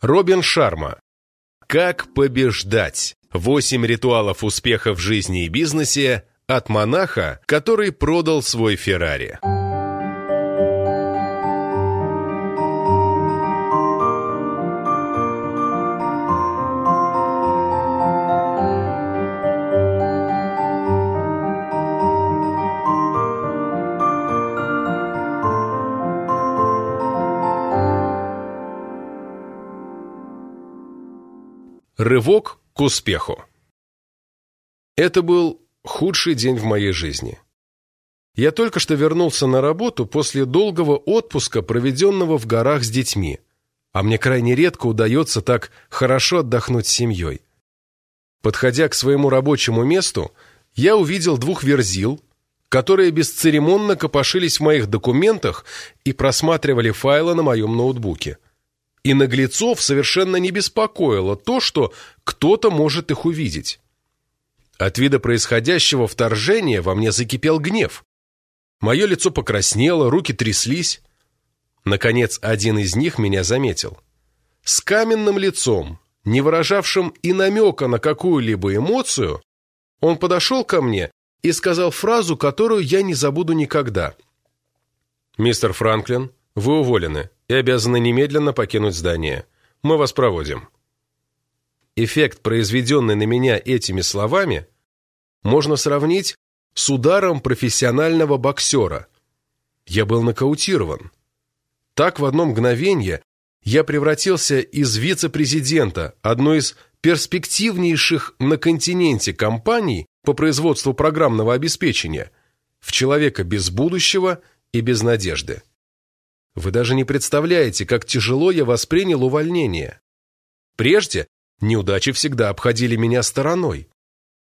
Робин Шарма. Как побеждать? Восемь ритуалов успеха в жизни и бизнесе от монаха, который продал свой Феррари. Рывок к успеху. Это был худший день в моей жизни. Я только что вернулся на работу после долгого отпуска, проведенного в горах с детьми, а мне крайне редко удается так хорошо отдохнуть с семьей. Подходя к своему рабочему месту, я увидел двух верзил, которые бесцеремонно копошились в моих документах и просматривали файлы на моем ноутбуке – и наглецов совершенно не беспокоило то, что кто-то может их увидеть. От вида происходящего вторжения во мне закипел гнев. Мое лицо покраснело, руки тряслись. Наконец, один из них меня заметил. С каменным лицом, не выражавшим и намека на какую-либо эмоцию, он подошел ко мне и сказал фразу, которую я не забуду никогда. «Мистер Франклин, вы уволены и обязаны немедленно покинуть здание. Мы вас проводим». Эффект, произведенный на меня этими словами, можно сравнить с ударом профессионального боксера. Я был нокаутирован. Так в одно мгновение я превратился из вице-президента одной из перспективнейших на континенте компаний по производству программного обеспечения в человека без будущего и без надежды. Вы даже не представляете, как тяжело я воспринял увольнение. Прежде неудачи всегда обходили меня стороной.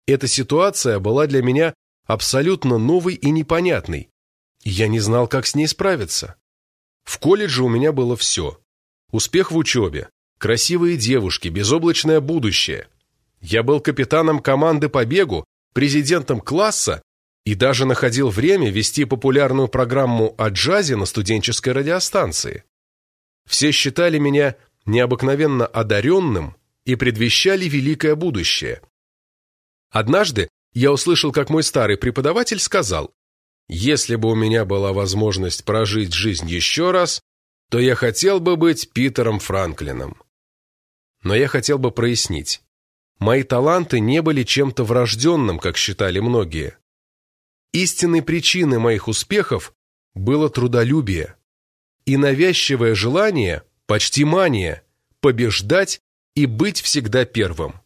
Эта ситуация была для меня абсолютно новой и непонятной. я не знал, как с ней справиться. В колледже у меня было все. Успех в учебе, красивые девушки, безоблачное будущее. Я был капитаном команды по бегу, президентом класса и даже находил время вести популярную программу о джазе на студенческой радиостанции. Все считали меня необыкновенно одаренным и предвещали великое будущее. Однажды я услышал, как мой старый преподаватель сказал, «Если бы у меня была возможность прожить жизнь еще раз, то я хотел бы быть Питером Франклином». Но я хотел бы прояснить. Мои таланты не были чем-то врожденным, как считали многие. Истинной причиной моих успехов было трудолюбие и навязчивое желание, почти мания, побеждать и быть всегда первым.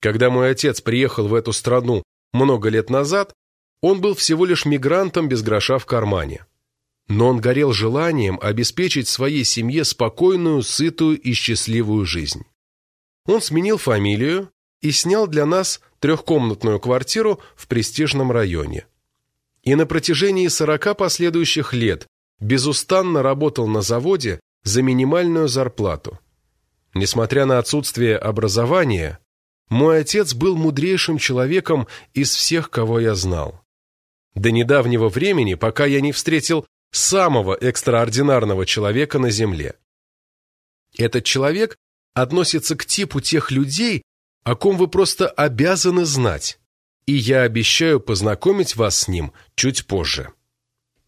Когда мой отец приехал в эту страну много лет назад, он был всего лишь мигрантом без гроша в кармане. Но он горел желанием обеспечить своей семье спокойную, сытую и счастливую жизнь. Он сменил фамилию и снял для нас трехкомнатную квартиру в престижном районе. И на протяжении сорока последующих лет безустанно работал на заводе за минимальную зарплату. Несмотря на отсутствие образования, мой отец был мудрейшим человеком из всех, кого я знал. До недавнего времени, пока я не встретил самого экстраординарного человека на Земле. Этот человек относится к типу тех людей, о ком вы просто обязаны знать, и я обещаю познакомить вас с ним чуть позже.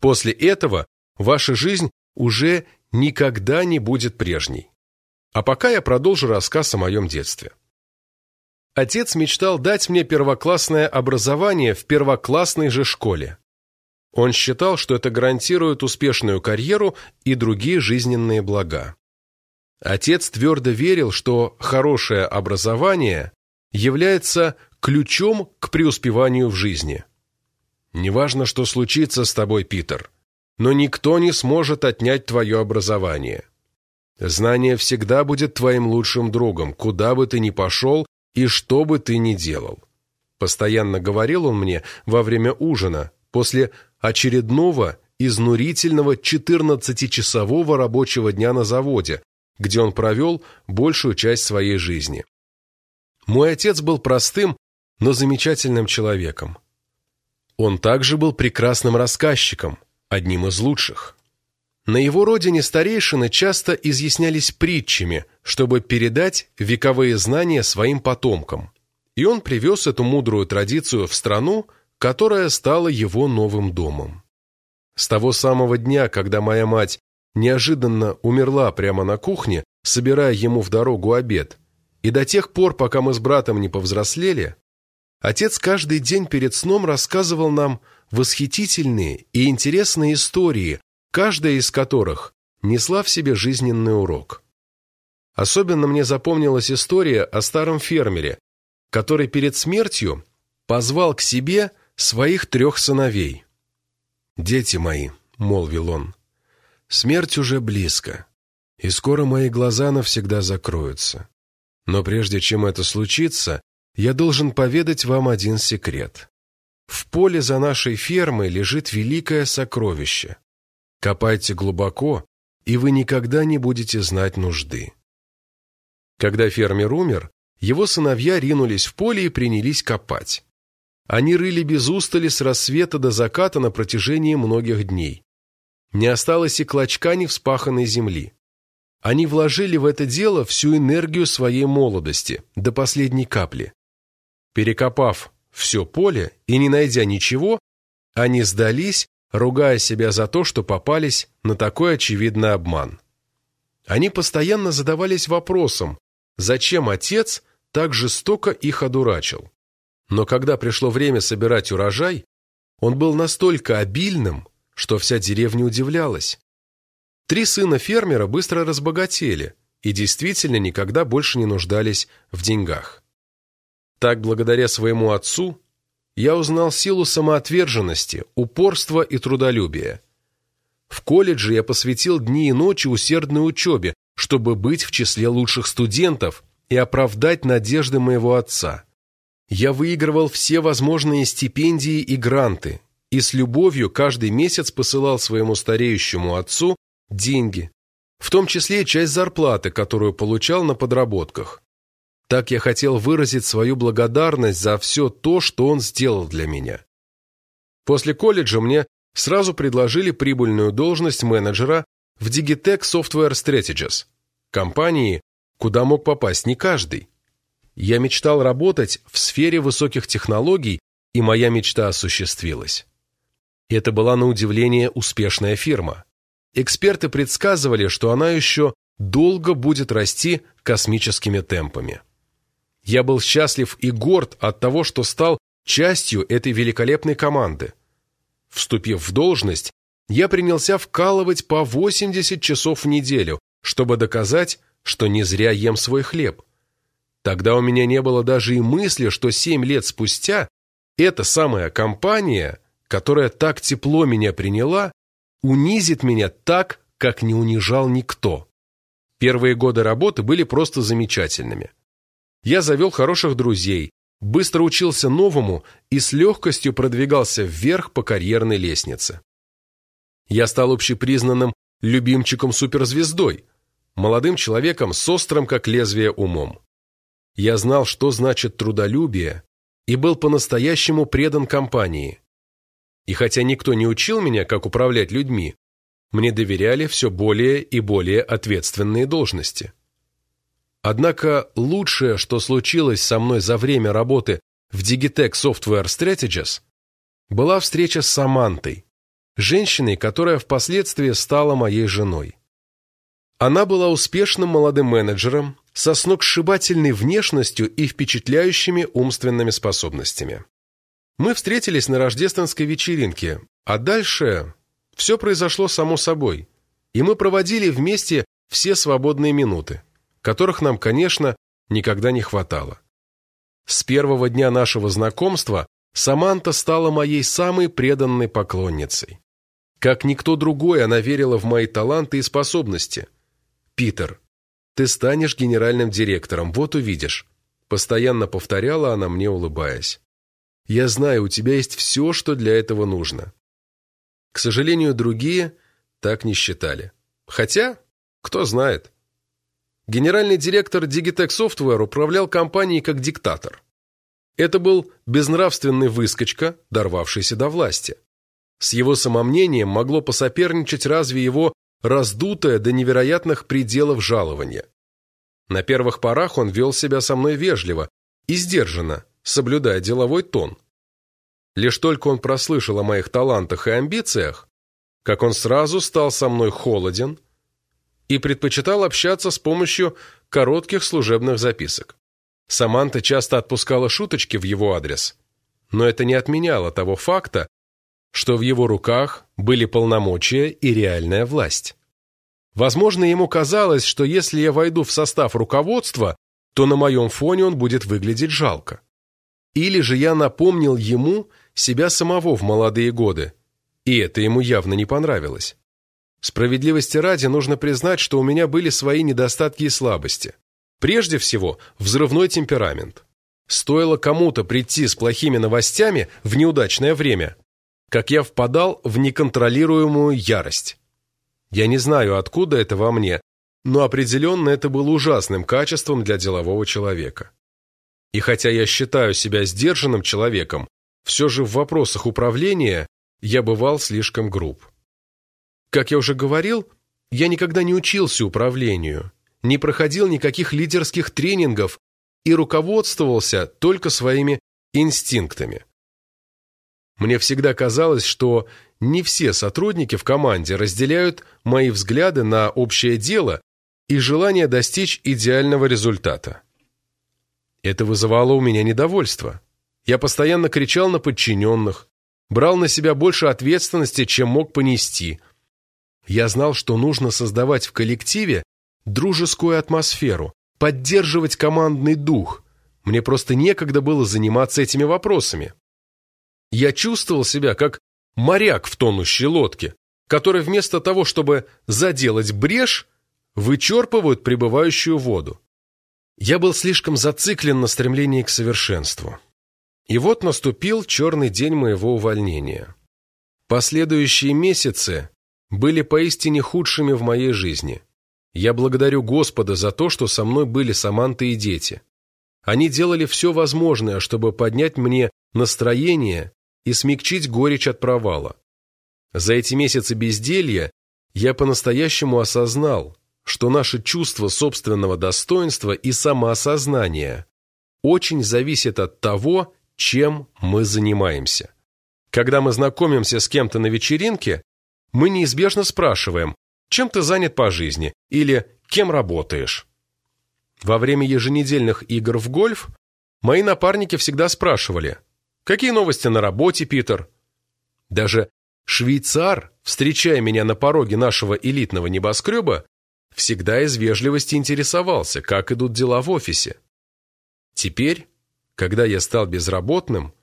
После этого ваша жизнь уже никогда не будет прежней. А пока я продолжу рассказ о моем детстве. Отец мечтал дать мне первоклассное образование в первоклассной же школе. Он считал, что это гарантирует успешную карьеру и другие жизненные блага. Отец твердо верил, что хорошее образование является ключом к преуспеванию в жизни. Неважно, что случится с тобой, Питер, но никто не сможет отнять твое образование. Знание всегда будет твоим лучшим другом, куда бы ты ни пошел и что бы ты ни делал. Постоянно говорил он мне во время ужина, после очередного изнурительного 14-часового рабочего дня на заводе, где он провел большую часть своей жизни. Мой отец был простым, но замечательным человеком. Он также был прекрасным рассказчиком, одним из лучших. На его родине старейшины часто изъяснялись притчами, чтобы передать вековые знания своим потомкам. И он привез эту мудрую традицию в страну, которая стала его новым домом. С того самого дня, когда моя мать неожиданно умерла прямо на кухне, собирая ему в дорогу обед, и до тех пор, пока мы с братом не повзрослели, отец каждый день перед сном рассказывал нам восхитительные и интересные истории каждая из которых несла в себе жизненный урок. Особенно мне запомнилась история о старом фермере, который перед смертью позвал к себе своих трех сыновей. «Дети мои», — молвил он, — «смерть уже близко, и скоро мои глаза навсегда закроются. Но прежде чем это случится, я должен поведать вам один секрет. В поле за нашей фермой лежит великое сокровище. Копайте глубоко, и вы никогда не будете знать нужды. Когда фермер умер, его сыновья ринулись в поле и принялись копать. Они рыли без устали с рассвета до заката на протяжении многих дней. Не осталось и клочка невспаханной земли. Они вложили в это дело всю энергию своей молодости, до последней капли. Перекопав все поле и не найдя ничего, они сдались ругая себя за то, что попались на такой очевидный обман. Они постоянно задавались вопросом, зачем отец так жестоко их одурачил. Но когда пришло время собирать урожай, он был настолько обильным, что вся деревня удивлялась. Три сына фермера быстро разбогатели и действительно никогда больше не нуждались в деньгах. Так, благодаря своему отцу, я узнал силу самоотверженности, упорства и трудолюбия. В колледже я посвятил дни и ночи усердной учебе, чтобы быть в числе лучших студентов и оправдать надежды моего отца. Я выигрывал все возможные стипендии и гранты, и с любовью каждый месяц посылал своему стареющему отцу деньги, в том числе часть зарплаты, которую получал на подработках. Так я хотел выразить свою благодарность за все то, что он сделал для меня. После колледжа мне сразу предложили прибыльную должность менеджера в Digitech Software Strategies, компании, куда мог попасть не каждый. Я мечтал работать в сфере высоких технологий, и моя мечта осуществилась. Это была на удивление успешная фирма. Эксперты предсказывали, что она еще долго будет расти космическими темпами. Я был счастлив и горд от того, что стал частью этой великолепной команды. Вступив в должность, я принялся вкалывать по 80 часов в неделю, чтобы доказать, что не зря ем свой хлеб. Тогда у меня не было даже и мысли, что 7 лет спустя эта самая компания, которая так тепло меня приняла, унизит меня так, как не унижал никто. Первые годы работы были просто замечательными. Я завел хороших друзей, быстро учился новому и с легкостью продвигался вверх по карьерной лестнице. Я стал общепризнанным любимчиком-суперзвездой, молодым человеком с острым, как лезвие, умом. Я знал, что значит трудолюбие, и был по-настоящему предан компании. И хотя никто не учил меня, как управлять людьми, мне доверяли все более и более ответственные должности. Однако лучшее, что случилось со мной за время работы в Digitech Software Strategies, была встреча с Самантой, женщиной, которая впоследствии стала моей женой. Она была успешным молодым менеджером, со сногсшибательной внешностью и впечатляющими умственными способностями. Мы встретились на рождественской вечеринке, а дальше все произошло само собой, и мы проводили вместе все свободные минуты которых нам, конечно, никогда не хватало. С первого дня нашего знакомства Саманта стала моей самой преданной поклонницей. Как никто другой, она верила в мои таланты и способности. «Питер, ты станешь генеральным директором, вот увидишь», постоянно повторяла она мне, улыбаясь. «Я знаю, у тебя есть все, что для этого нужно». К сожалению, другие так не считали. Хотя, кто знает. Генеральный директор Digitech Software управлял компанией как диктатор. Это был безнравственный выскочка, дорвавшийся до власти. С его самомнением могло посоперничать разве его раздутое до невероятных пределов жалования. На первых порах он вел себя со мной вежливо и сдержанно, соблюдая деловой тон. Лишь только он прослышал о моих талантах и амбициях, как он сразу стал со мной холоден и предпочитал общаться с помощью коротких служебных записок. Саманта часто отпускала шуточки в его адрес, но это не отменяло того факта, что в его руках были полномочия и реальная власть. Возможно, ему казалось, что если я войду в состав руководства, то на моем фоне он будет выглядеть жалко. Или же я напомнил ему себя самого в молодые годы, и это ему явно не понравилось. Справедливости ради нужно признать, что у меня были свои недостатки и слабости. Прежде всего, взрывной темперамент. Стоило кому-то прийти с плохими новостями в неудачное время, как я впадал в неконтролируемую ярость. Я не знаю, откуда это во мне, но определенно это было ужасным качеством для делового человека. И хотя я считаю себя сдержанным человеком, все же в вопросах управления я бывал слишком груб. Как я уже говорил, я никогда не учился управлению, не проходил никаких лидерских тренингов и руководствовался только своими инстинктами. Мне всегда казалось, что не все сотрудники в команде разделяют мои взгляды на общее дело и желание достичь идеального результата. Это вызывало у меня недовольство. Я постоянно кричал на подчиненных, брал на себя больше ответственности, чем мог понести. Я знал, что нужно создавать в коллективе дружескую атмосферу, поддерживать командный дух. Мне просто некогда было заниматься этими вопросами. Я чувствовал себя как моряк в тонущей лодке, который вместо того, чтобы заделать брешь, вычерпывают прибывающую воду. Я был слишком зациклен на стремлении к совершенству. И вот наступил черный день моего увольнения. Последующие месяцы были поистине худшими в моей жизни. Я благодарю Господа за то, что со мной были Саманта и дети. Они делали все возможное, чтобы поднять мне настроение и смягчить горечь от провала. За эти месяцы безделья я по-настоящему осознал, что наше чувство собственного достоинства и самоосознания очень зависит от того, чем мы занимаемся. Когда мы знакомимся с кем-то на вечеринке, мы неизбежно спрашиваем, чем ты занят по жизни или кем работаешь. Во время еженедельных игр в гольф мои напарники всегда спрашивали, какие новости на работе, Питер? Даже швейцар, встречая меня на пороге нашего элитного небоскреба, всегда из вежливости интересовался, как идут дела в офисе. Теперь когда я стал безработным,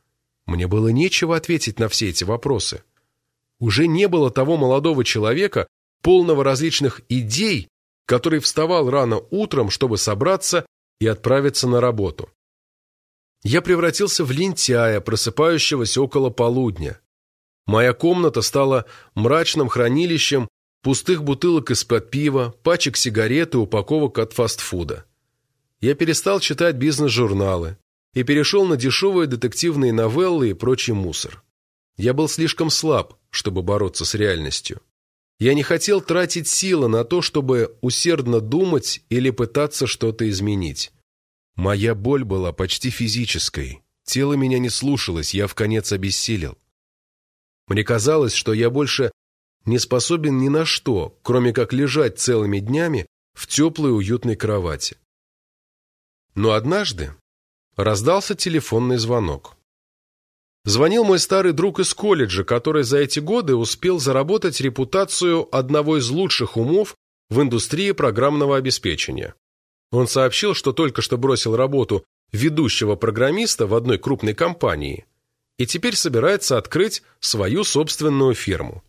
мне было нечего ответить на все эти вопросы. Уже не было того молодого человека, полного различных идей, который вставал рано утром, чтобы собраться и отправиться на работу. Я превратился в лентяя, просыпающегося около полудня. Моя комната стала мрачным хранилищем пустых бутылок из-под пива, пачек сигарет и упаковок от фастфуда. Я перестал читать бизнес-журналы, и перешел на дешевые детективные новеллы и прочий мусор. Я был слишком слаб, чтобы бороться с реальностью. Я не хотел тратить силы на то, чтобы усердно думать или пытаться что-то изменить. Моя боль была почти физической. Тело меня не слушалось, я в конец обессилел. Мне казалось, что я больше не способен ни на что, кроме как лежать целыми днями в теплой уютной кровати. Но однажды Раздался телефонный звонок. Звонил мой старый друг из колледжа, который за эти годы успел заработать репутацию одного из лучших умов в индустрии программного обеспечения. Он сообщил, что только что бросил работу ведущего программиста в одной крупной компании и теперь собирается открыть свою собственную фирму.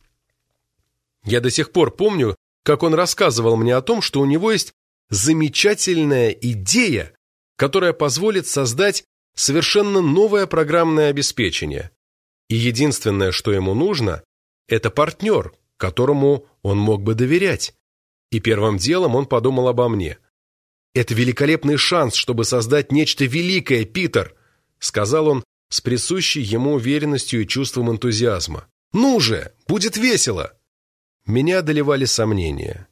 Я до сих пор помню, как он рассказывал мне о том, что у него есть замечательная идея которая позволит создать совершенно новое программное обеспечение. И единственное, что ему нужно, это партнер, которому он мог бы доверять. И первым делом он подумал обо мне. «Это великолепный шанс, чтобы создать нечто великое, Питер», сказал он с присущей ему уверенностью и чувством энтузиазма. «Ну же, будет весело!» Меня одолевали сомнения.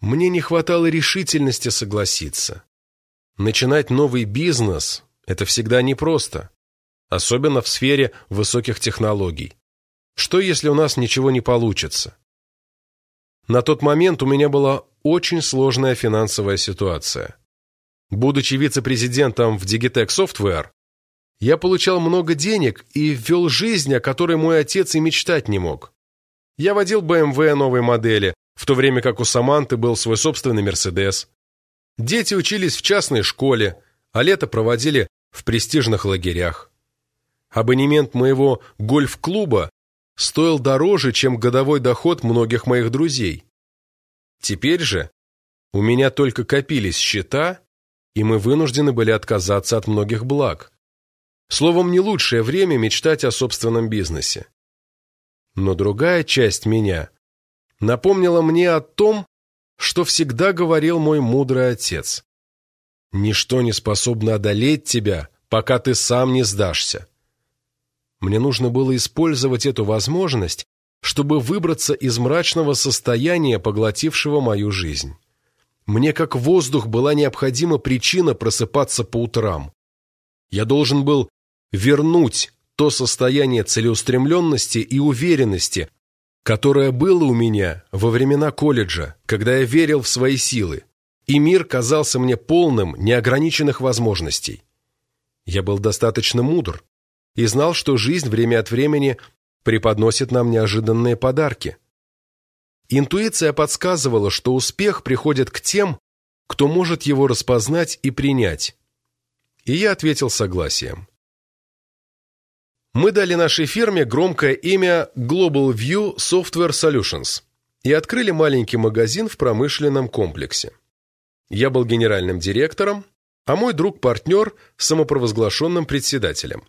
Мне не хватало решительности согласиться. Начинать новый бизнес – это всегда непросто, особенно в сфере высоких технологий. Что, если у нас ничего не получится? На тот момент у меня была очень сложная финансовая ситуация. Будучи вице-президентом в Digitech Software, я получал много денег и вел жизнь, о которой мой отец и мечтать не мог. Я водил BMW новой модели, в то время как у Саманты был свой собственный Мерседес. Дети учились в частной школе, а лето проводили в престижных лагерях. Абонемент моего гольф-клуба стоил дороже, чем годовой доход многих моих друзей. Теперь же у меня только копились счета, и мы вынуждены были отказаться от многих благ. Словом, не лучшее время мечтать о собственном бизнесе. Но другая часть меня напомнила мне о том, что всегда говорил мой мудрый отец. «Ничто не способно одолеть тебя, пока ты сам не сдашься». Мне нужно было использовать эту возможность, чтобы выбраться из мрачного состояния, поглотившего мою жизнь. Мне как воздух была необходима причина просыпаться по утрам. Я должен был вернуть то состояние целеустремленности и уверенности, которое было у меня во времена колледжа, когда я верил в свои силы, и мир казался мне полным неограниченных возможностей. Я был достаточно мудр и знал, что жизнь время от времени преподносит нам неожиданные подарки. Интуиция подсказывала, что успех приходит к тем, кто может его распознать и принять. И я ответил согласием. Мы дали нашей фирме громкое имя Global View Software Solutions и открыли маленький магазин в промышленном комплексе. Я был генеральным директором, а мой друг-партнер – самопровозглашенным председателем.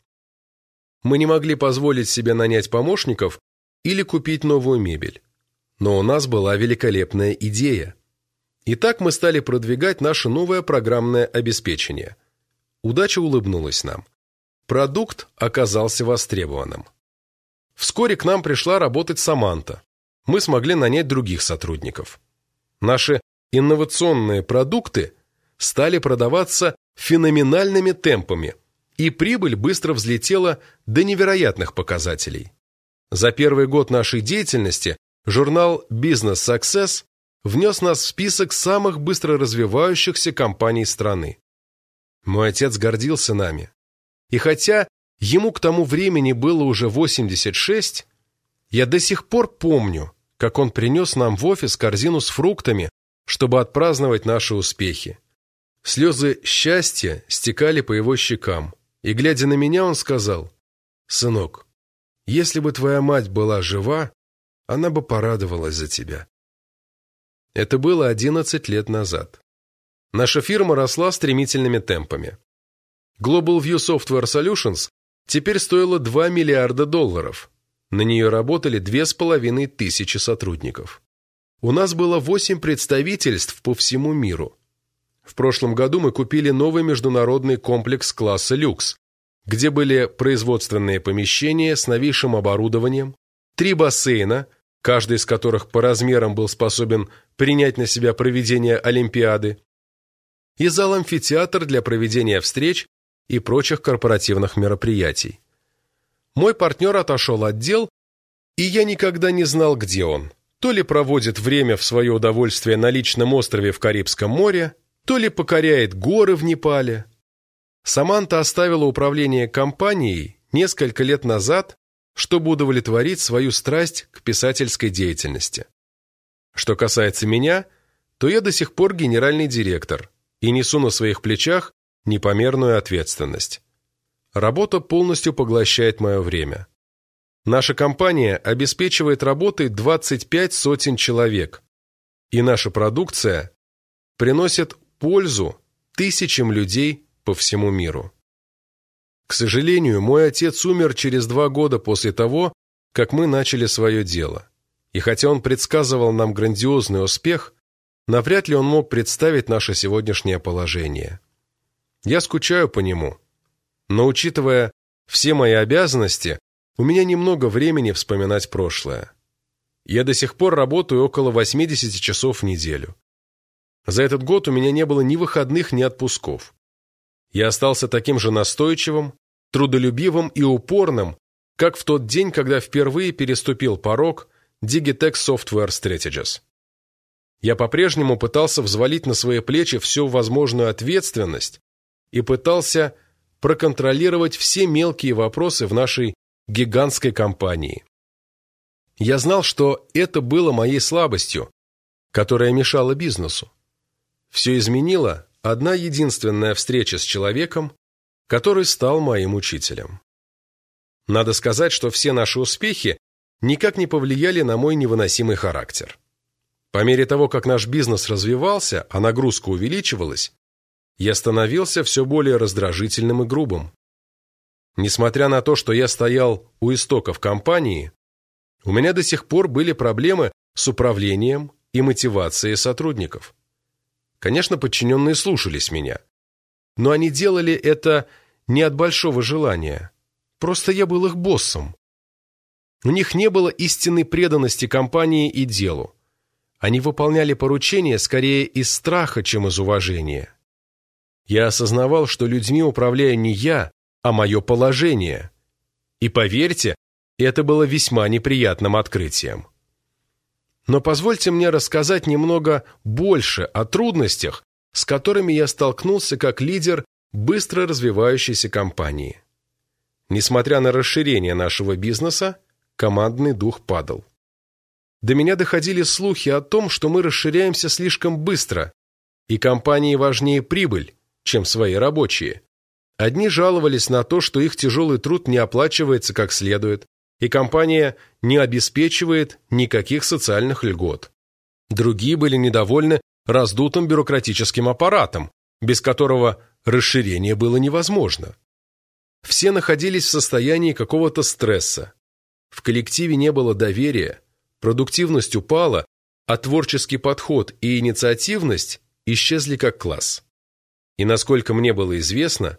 Мы не могли позволить себе нанять помощников или купить новую мебель. Но у нас была великолепная идея. И так мы стали продвигать наше новое программное обеспечение. Удача улыбнулась нам. Продукт оказался востребованным. Вскоре к нам пришла работать Саманта. Мы смогли нанять других сотрудников. Наши инновационные продукты стали продаваться феноменальными темпами, и прибыль быстро взлетела до невероятных показателей. За первый год нашей деятельности журнал Business Success внес нас в список самых быстро развивающихся компаний страны. Мой отец гордился нами, и хотя ему к тому времени было уже 86, я до сих пор помню, как он принес нам в офис корзину с фруктами, чтобы отпраздновать наши успехи. Слезы счастья стекали по его щекам, и, глядя на меня, он сказал, «Сынок, если бы твоя мать была жива, она бы порадовалась за тебя». Это было 11 лет назад. Наша фирма росла стремительными темпами. Global View Software Solutions теперь стоила 2 миллиарда долларов. На нее работали 2,5 тысячи сотрудников. У нас было 8 представительств по всему миру. В прошлом году мы купили новый международный комплекс класса «Люкс», где были производственные помещения с новейшим оборудованием, три бассейна, каждый из которых по размерам был способен принять на себя проведение Олимпиады, и зал-амфитеатр для проведения встреч и прочих корпоративных мероприятий. Мой партнер отошел от дел, и я никогда не знал, где он. То ли проводит время в свое удовольствие на личном острове в Карибском море, то ли покоряет горы в Непале. Саманта оставила управление компанией несколько лет назад, чтобы удовлетворить свою страсть к писательской деятельности. Что касается меня, то я до сих пор генеральный директор и несу на своих плечах непомерную ответственность. Работа полностью поглощает мое время. Наша компания обеспечивает работой 25 сотен человек, и наша продукция приносит пользу тысячам людей по всему миру. К сожалению, мой отец умер через два года после того, как мы начали свое дело. И хотя он предсказывал нам грандиозный успех, навряд ли он мог представить наше сегодняшнее положение. Я скучаю по нему. Но учитывая все мои обязанности, у меня немного времени вспоминать прошлое. Я до сих пор работаю около 80 часов в неделю. За этот год у меня не было ни выходных, ни отпусков. Я остался таким же настойчивым, трудолюбивым и упорным, как в тот день, когда впервые переступил порог Digitex Software Strategies. Я по-прежнему пытался взвалить на свои плечи всю возможную ответственность и пытался проконтролировать все мелкие вопросы в нашей гигантской компании. Я знал, что это было моей слабостью, которая мешала бизнесу. Все изменило одна единственная встреча с человеком, который стал моим учителем. Надо сказать, что все наши успехи никак не повлияли на мой невыносимый характер. По мере того, как наш бизнес развивался, а нагрузка увеличивалась, я становился все более раздражительным и грубым. Несмотря на то, что я стоял у истоков компании, у меня до сих пор были проблемы с управлением и мотивацией сотрудников. Конечно, подчиненные слушались меня, но они делали это не от большого желания. Просто я был их боссом. У них не было истинной преданности компании и делу. Они выполняли поручения скорее из страха, чем из уважения. Я осознавал, что людьми управляю не я, а мое положение. И поверьте, это было весьма неприятным открытием. Но позвольте мне рассказать немного больше о трудностях, с которыми я столкнулся как лидер быстро развивающейся компании. Несмотря на расширение нашего бизнеса, командный дух падал. До меня доходили слухи о том, что мы расширяемся слишком быстро, и компании важнее прибыль, чем свои рабочие. Одни жаловались на то, что их тяжелый труд не оплачивается как следует, и компания не обеспечивает никаких социальных льгот. Другие были недовольны раздутым бюрократическим аппаратом, без которого расширение было невозможно. Все находились в состоянии какого-то стресса. В коллективе не было доверия, продуктивность упала, а творческий подход и инициативность исчезли как класс. И насколько мне было известно,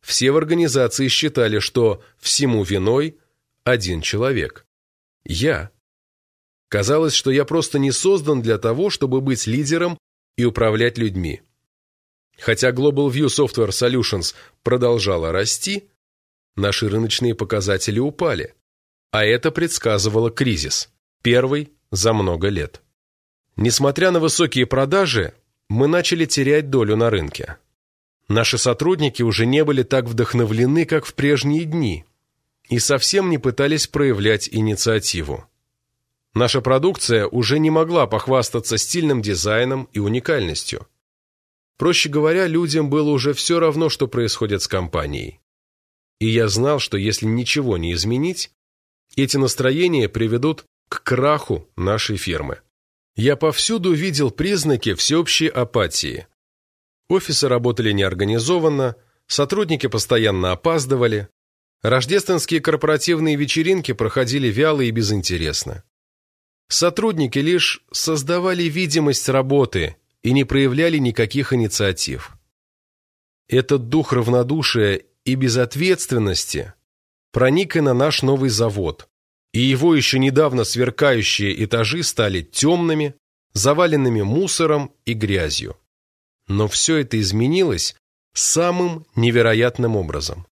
все в организации считали, что всему виной один человек. Я. Казалось, что я просто не создан для того, чтобы быть лидером и управлять людьми. Хотя Global View Software Solutions продолжала расти, наши рыночные показатели упали, а это предсказывало кризис, первый за много лет. Несмотря на высокие продажи, мы начали терять долю на рынке. Наши сотрудники уже не были так вдохновлены, как в прежние дни, и совсем не пытались проявлять инициативу. Наша продукция уже не могла похвастаться стильным дизайном и уникальностью. Проще говоря, людям было уже все равно, что происходит с компанией. И я знал, что если ничего не изменить, эти настроения приведут к краху нашей фирмы. Я повсюду видел признаки всеобщей апатии – Офисы работали неорганизованно, сотрудники постоянно опаздывали, рождественские корпоративные вечеринки проходили вяло и безинтересно. Сотрудники лишь создавали видимость работы и не проявляли никаких инициатив. Этот дух равнодушия и безответственности проник и на наш новый завод, и его еще недавно сверкающие этажи стали темными, заваленными мусором и грязью. Но все это изменилось самым невероятным образом.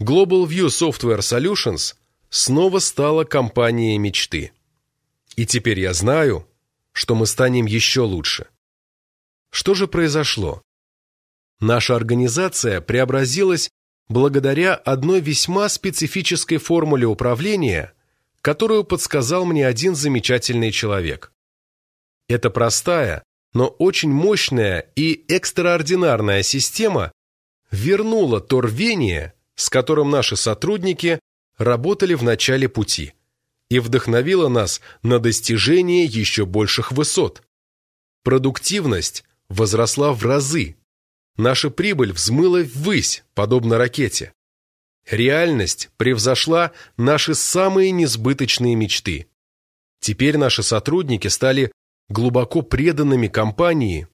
Global View Software Solutions снова стала компанией мечты. И теперь я знаю, что мы станем еще лучше. Что же произошло? Наша организация преобразилась благодаря одной весьма специфической формуле управления, которую подсказал мне один замечательный человек. Это простая, но очень мощная и экстраординарная система вернула то рвение, с которым наши сотрудники работали в начале пути, и вдохновила нас на достижение еще больших высот. Продуктивность возросла в разы. Наша прибыль взмыла ввысь, подобно ракете. Реальность превзошла наши самые несбыточные мечты. Теперь наши сотрудники стали глубоко преданными компании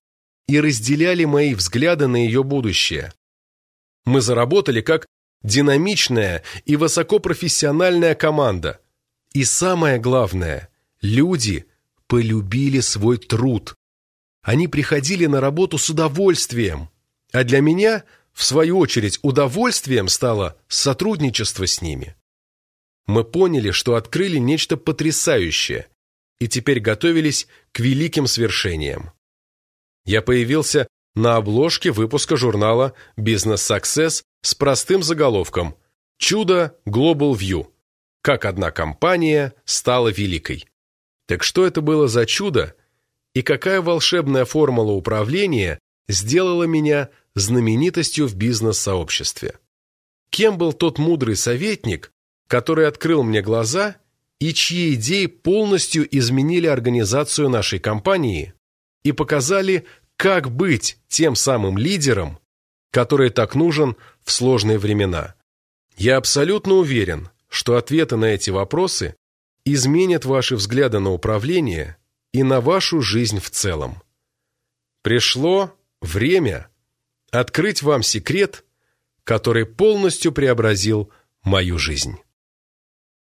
и разделяли мои взгляды на ее будущее. Мы заработали как динамичная и высокопрофессиональная команда. И самое главное, Люди полюбили свой труд. Они приходили на работу с удовольствием, а для меня, в свою очередь, удовольствием стало сотрудничество с ними. Мы поняли, что открыли нечто потрясающее и теперь готовились к великим свершениям. Я появился на обложке выпуска журнала Business Success с простым заголовком «Чудо Global View. Как одна компания стала великой». Так что это было за чудо и какая волшебная формула управления сделала меня знаменитостью в бизнес-сообществе? Кем был тот мудрый советник, который открыл мне глаза и чьи идеи полностью изменили организацию нашей компании и показали, как быть тем самым лидером, который так нужен в сложные времена? Я абсолютно уверен, что ответы на эти вопросы изменят ваши взгляды на управление и на вашу жизнь в целом. Пришло время открыть вам секрет, который полностью преобразил мою жизнь.